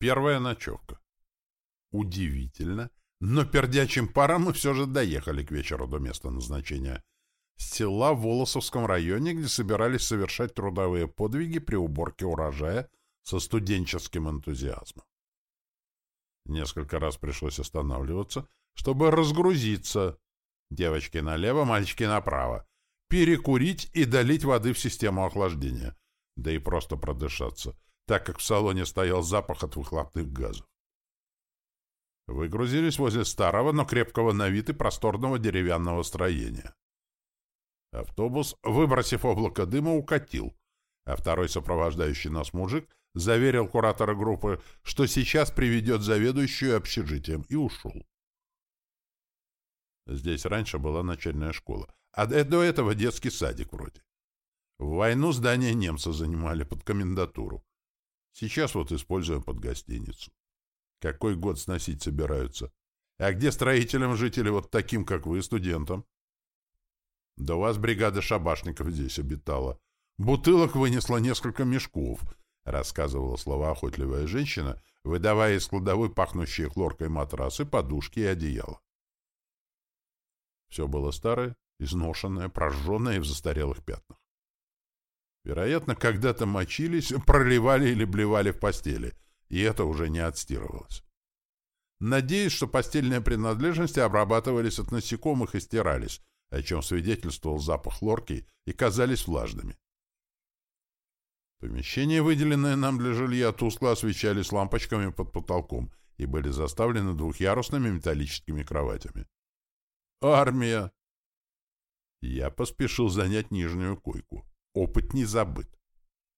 Первая ночевка. Удивительно, но пердячим паром мы все же доехали к вечеру до места назначения. Села в Волосовском районе, где собирались совершать трудовые подвиги при уборке урожая со студенческим энтузиазмом. Несколько раз пришлось останавливаться, чтобы разгрузиться. Девочки налево, мальчики направо. Перекурить и долить воды в систему охлаждения. Да и просто продышаться, так как в салоне стоял запах от выхлопных газов. Выгрузились возле старого, но крепкого на вид и просторного деревянного строения. Автобус, выбросив облако дыма, укатил, а второй сопровождающий нас мужик заверил куратора группы, что сейчас приведет заведующую общежитием, и ушел. Здесь раньше была начальная школа, а до этого детский садик вроде. В войну здание немцы занимали под комендатуру. Сейчас вот используем под гостиницу. Какой год сносить собираются? А где строителям жители вот таким, как вы, студентам? Да у вас бригада шабашников здесь обитала. Бутылок вынесла несколько мешков, рассказывала слова охотливая женщина, выдавая из кладовой пахнущие хлоркой матрасы, подушки и одеяло. Все было старое, изношенное, прожженное и в застарелых пятнах. Вероятно, когда-то мочились, проливали или блевали в постели — и это уже не отстирывалось. Надеюсь, что постельные принадлежности обрабатывались от насекомых и стирались, о чем свидетельствовал запах лорки и казались влажными. Помещения, выделенные нам для жилья, тускло освещались лампочками под потолком и были заставлены двухъярусными металлическими кроватями. «Армия!» Я поспешил занять нижнюю койку. Опыт не забыт.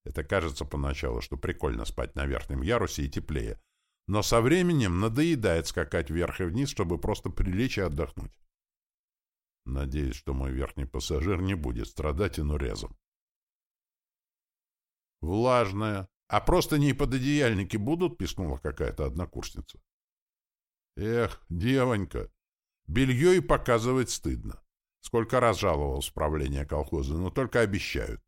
Это кажется поначалу, что прикольно спать на верхнем ярусе и теплее. Но со временем надоедает скакать вверх и вниз, чтобы просто прилечь и отдохнуть. Надеюсь, что мой верхний пассажир не будет страдать инурезом. «Влажная. А просто не пододеяльники будут?» — пискнула какая-то однокурсница. «Эх, девонька, белье и показывать стыдно. Сколько раз жаловался в правление колхоза, но только обещают.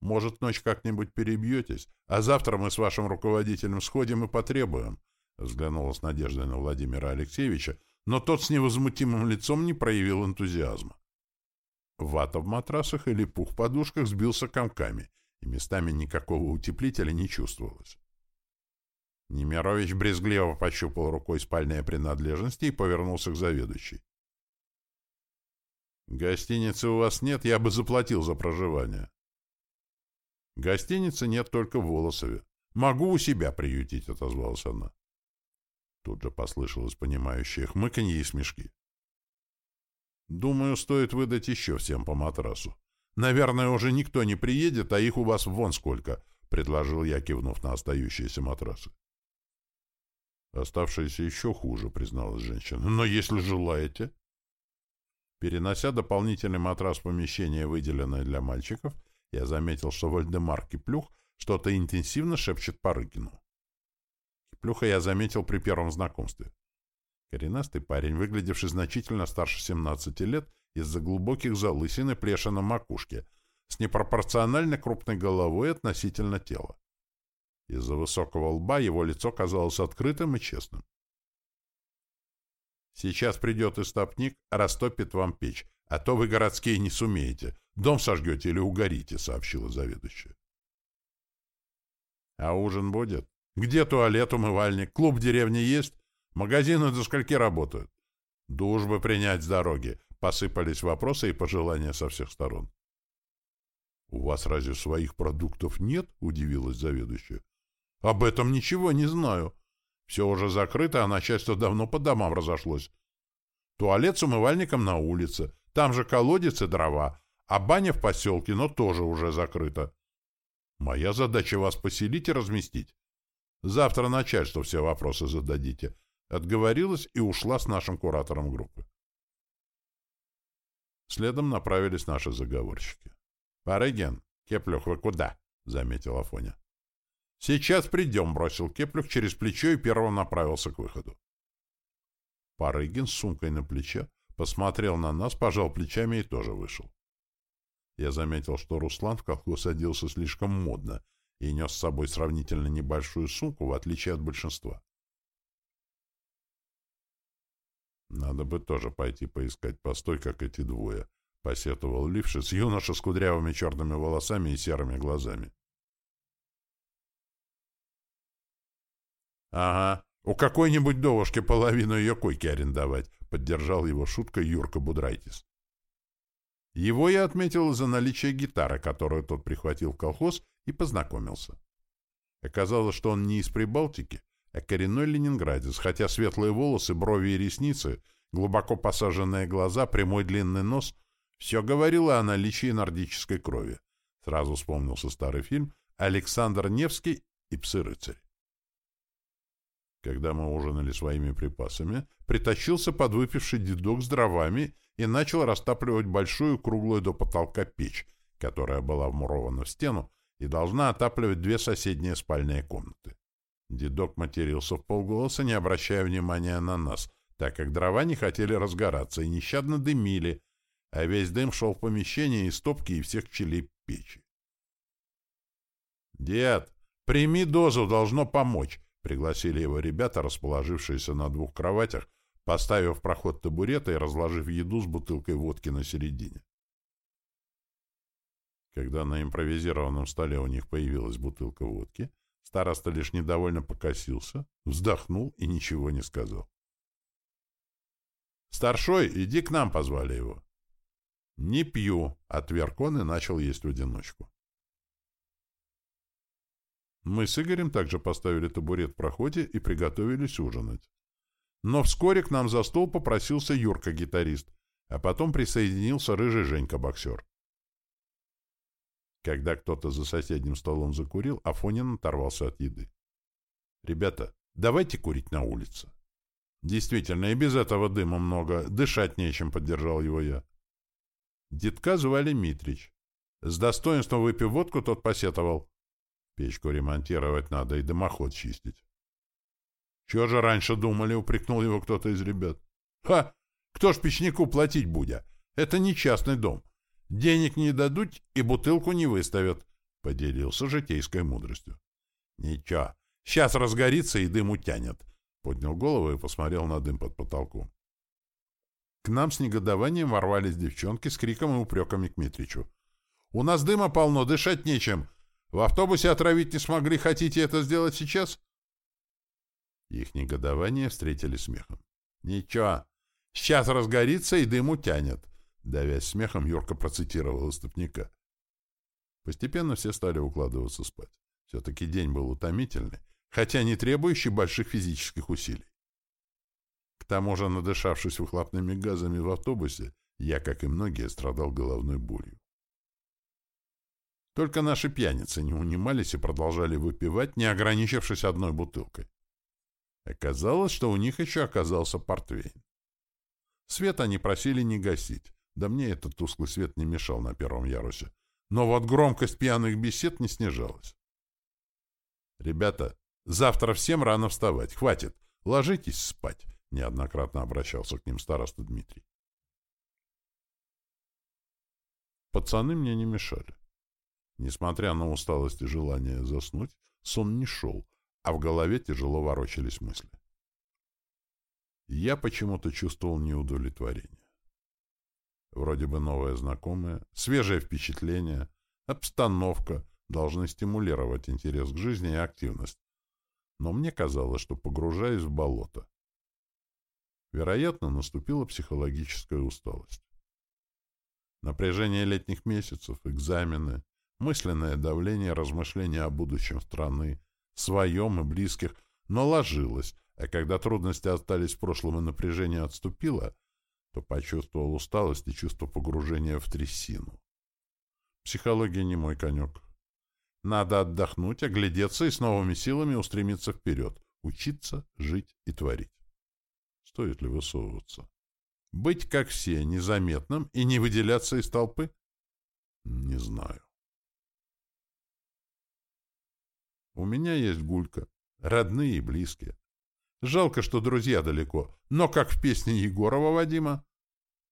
Может, ночь как-нибудь перебьетесь, а завтра мы с вашим руководителем сходим и потребуем, — взглянула с надеждой на Владимира Алексеевича, но тот с невозмутимым лицом не проявил энтузиазма. Вата в матрасах или пух в подушках сбился комками, и местами никакого утеплителя не чувствовалось. Немирович брезгливо пощупал рукой спальные принадлежности и повернулся к заведующей. «Гостиницы у вас нет, я бы заплатил за проживание». Гостиницы нет только в Волосове. Могу у себя приютить, — отозвалась она. Тут же послышалось понимающее хмыканье и смешки. Думаю, стоит выдать еще всем по матрасу. Наверное, уже никто не приедет, а их у вас вон сколько, — предложил я, кивнув на остающиеся матрасы. Оставшиеся еще хуже, — призналась женщина. Но если желаете... Перенося дополнительный матрас в помещение, выделенное для мальчиков, — я заметил, что Вальдемар Киплюх что-то интенсивно шепчет Парыгину. Киплюха я заметил при первом знакомстве. Коренастый парень, выглядевший значительно старше 17 лет, из-за глубоких залысин и плеша на макушке, с непропорционально крупной головой относительно тела. Из-за высокого лба его лицо казалось открытым и честным. «Сейчас придет истопник, растопит вам печь, а то вы городские не сумеете. Дом сожгете или угорите, — сообщила заведующая. — А ужин будет? Где туалет, умывальник? Клуб в деревне есть? Магазины до скольки работают? Душ бы принять с дороги. Посыпались вопросы и пожелания со всех сторон. — У вас разве своих продуктов нет? — удивилась заведующая. — Об этом ничего не знаю. Все уже закрыто, а начальство давно по домам разошлось. Туалет с умывальником на улице. Там же колодец и дрова. А баня в поселке, но тоже уже закрыта. Моя задача вас поселить и разместить. Завтра начальству все вопросы зададите. Отговорилась и ушла с нашим куратором группы. Следом направились наши заговорщики. «Парыгин, Кеплюх, вы куда?» — заметил Афоня. «Сейчас придем», — бросил Кеплюх через плечо и первым направился к выходу. Парыгин с сумкой на плече посмотрел на нас, пожал плечами и тоже вышел. Я заметил, что Руслан в колхоз садился слишком модно, и нес с собой сравнительно небольшую сумку, в отличие от большинства. Надо бы тоже пойти поискать постой, как эти двое, — посетовал Лившиц, юноша с кудрявыми черными волосами и серыми глазами. — Ага, у какой-нибудь довушки половину ее койки арендовать, — поддержал его шуткой Юрка Будрайтис. Его я отметил из-за наличия гитары, которую тот прихватил в колхоз, и познакомился. Оказалось, что он не из Прибалтики, а коренной ленинградец, хотя светлые волосы, брови и ресницы, глубоко посаженные глаза, прямой длинный нос — все говорило о наличии нордической крови. Сразу вспомнился старый фильм «Александр Невский и псы-рыцарь». Когда мы ужинали своими припасами, притащился подвыпивший дедок с дровами и начал растапливать большую круглую до потолка печь, которая была вмурована в стену и должна отапливать две соседние спальные комнаты. Дедок матерился в полголоса, не обращая внимания на нас, так как дрова не хотели разгораться и нещадно дымили, а весь дым шел в помещение из топки и всех челей печи. «Дед, прими дозу, должно помочь», — пригласили его ребята, расположившиеся на двух кроватях, поставив проход табурета и разложив еду с бутылкой водки на середине. Когда на импровизированном столе у них появилась бутылка водки, староста лишь недовольно покосился, вздохнул и ничего не сказал. «Старшой, иди к нам!» — позвали его. «Не пью!» — отверг он и начал есть в одиночку. Мы с Игорем также поставили табурет в проходе и приготовились ужинать. Но вскоре к нам за стол попросился Юрка-гитарист, а потом присоединился рыжий Женька-боксер. Когда кто-то за соседним столом закурил, Афонин оторвался от еды. «Ребята, давайте курить на улице». «Действительно, и без этого дыма много. Дышать нечем», — поддержал его я. Детка звали Митрич. С достоинством выпив водку, тот посетовал. Печку ремонтировать надо и дымоход чистить. «Чего же раньше думали?» — упрекнул его кто-то из ребят. «Ха! Кто ж печнику платить будет? Это не частный дом. Денег не дадут и бутылку не выставят», — поделился житейской мудростью. «Ничего, сейчас разгорится и дым утянет», — поднял голову и посмотрел на дым под потолком. К нам с негодованием ворвались девчонки с криком и упреками к Митричу. «У нас дыма полно, дышать нечем. В автобусе отравить не смогли, хотите это сделать сейчас?» Их негодование встретили смехом. «Ничего, сейчас разгорится и дым утянет», — давясь смехом, Юрка процитировал истопника. Постепенно все стали укладываться спать. Все-таки день был утомительный, хотя не требующий больших физических усилий. К тому же, надышавшись выхлопными газами в автобусе, я, как и многие, страдал головной болью. Только наши пьяницы не унимались и продолжали выпивать, не ограничившись одной бутылкой. Оказалось, что у них еще оказался портвейн. Свет они просили не гасить, да мне этот тусклый свет не мешал на первом ярусе. Но вот громкость пьяных бесед не снижалась. «Ребята, завтра всем рано вставать. Хватит. Ложитесь спать», — неоднократно обращался к ним староста Дмитрий. Пацаны мне не мешали. Несмотря на усталость и желание заснуть, сон не шел, а в голове тяжело ворочались мысли. Я почему-то чувствовал неудовлетворение. Вроде бы новое знакомое, свежее впечатление, обстановка должны стимулировать интерес к жизни и активность. Но мне казалось, что погружаюсь в болото. Вероятно, наступила психологическая усталость. Напряжение летних месяцев, экзамены, мысленное давление, размышления о будущем страны, своем и близких, но ложилась, а когда трудности остались в прошлом и напряжение отступило, то почувствовал усталость и чувство погружения в трясину. Психология не мой конек. Надо отдохнуть, оглядеться и с новыми силами устремиться вперед, учиться, жить и творить. Стоит ли высовываться? Быть, как все, незаметным и не выделяться из толпы? Не знаю. У меня есть Гулька, родные и близкие. Жалко, что друзья далеко, но как в песне Егорова Вадима.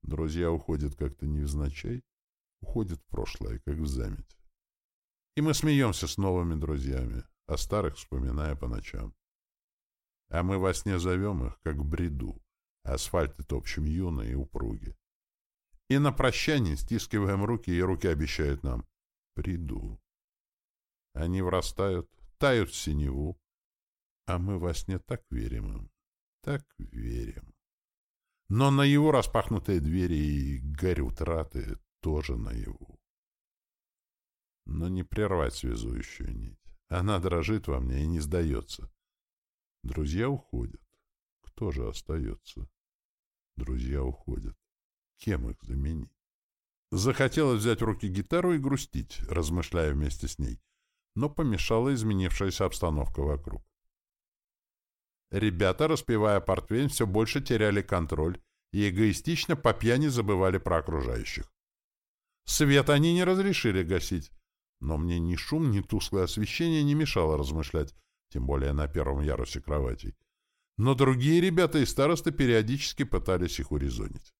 Друзья уходят как-то невзначай, уходят в прошлое, как в заметь. И мы смеемся с новыми друзьями, а старых вспоминая по ночам. А мы во сне зовем их, как в бреду. Асфальт и топчем юные и упруги. И на прощание стискиваем руки, и руки обещают нам «приду». Они врастают, тают в синеву, а мы во сне так верим им, так верим. Но на его распахнутые двери и горь утраты тоже наяву. Но не прервать связующую нить. Она дрожит во мне и не сдается. Друзья уходят. Кто же остается? Друзья уходят. Кем их заменить? Захотелось взять в руки гитару и грустить, размышляя вместе с ней, но помешала изменившаяся обстановка вокруг. Ребята, распевая портвейн, все больше теряли контроль и эгоистично по пьяни забывали про окружающих. Свет они не разрешили гасить, но мне ни шум, ни тусклое освещение не мешало размышлять, тем более на первом ярусе кроватей. Но другие ребята и старосты периодически пытались их урезонить.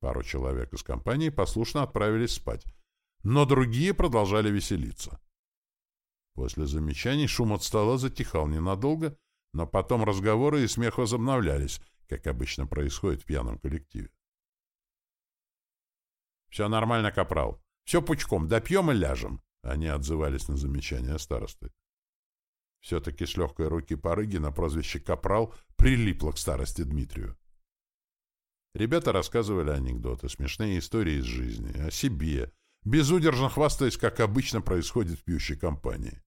Пару человек из компании послушно отправились спать, но другие продолжали веселиться. После замечаний шум от стола затихал ненадолго, но потом разговоры и смех возобновлялись, как обычно происходит в пьяном коллективе. «Все нормально, капрал. Все пучком. Допьем и ляжем», — они отзывались на замечания старосты. Все-таки с легкой руки порыги на прозвище Капрал прилипло к старости Дмитрию. Ребята рассказывали анекдоты, смешные истории из жизни, о себе, безудержно хвастаясь, как обычно происходит в пьющей компании.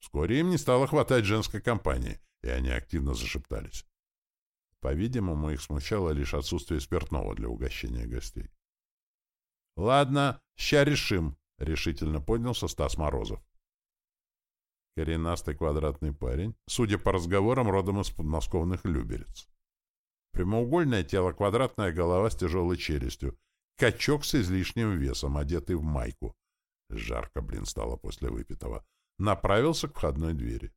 Вскоре им не стало хватать женской компании, и они активно зашептались. По-видимому, их смущало лишь отсутствие спиртного для угощения гостей. — Ладно, ща решим, — решительно поднялся Стас Морозов. Коренастый квадратный парень, судя по разговорам, родом из подмосковных Люберец. Прямоугольное тело, квадратная голова с тяжелой челюстью. Качок с излишним весом, одетый в майку. Жарко, блин, стало после выпитого. Направился к входной двери.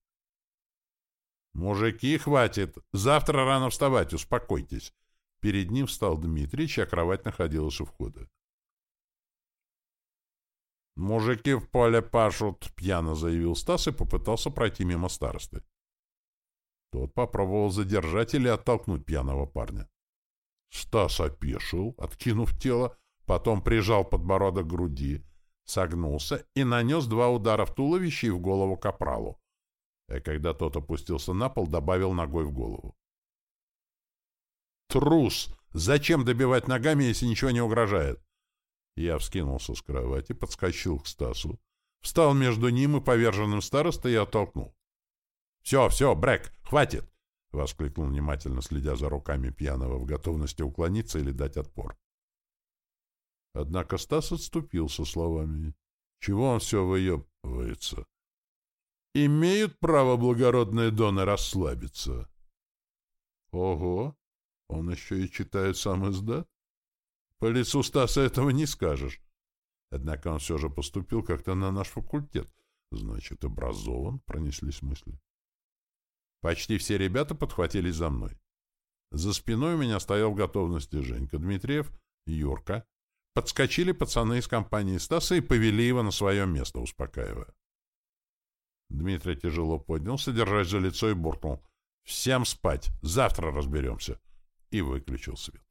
«Мужики, хватит! Завтра рано вставать, успокойтесь!» Перед ним встал Дмитрий, чья кровать находилась у входа. «Мужики в поле пашут», — пьяно заявил Стас и попытался пройти мимо старосты. Тот попробовал задержать или оттолкнуть пьяного парня. Стас опешил, откинув тело, потом прижал подбородок к груди, согнулся и нанес два удара в туловище и в голову капралу. А когда тот опустился на пол, добавил ногой в голову. «Трус! Зачем добивать ногами, если ничего не угрожает?» Я вскинулся с кровати, подскочил к Стасу, встал между ним и поверженным старостой и оттолкнул. «Все, все, Брэк, хватит!» — воскликнул внимательно, следя за руками пьяного в готовности уклониться или дать отпор. Однако Стас отступил со словами. «Чего он все выебывается?» «Имеют право благородные доны расслабиться?» «Ого! Он еще и читает сам издат?» «По лицу Стаса этого не скажешь. Однако он все же поступил как-то на наш факультет. Значит, образован, пронеслись мысли. Почти все ребята подхватились за мной. За спиной у меня стоял в готовности Женька Дмитриев, Юрка. Подскочили пацаны из компании Стаса и повели его на свое место, успокаивая. Дмитрий тяжело поднялся, держась за лицо и буркнул. «Всем спать! Завтра разберемся!» И выключил свет.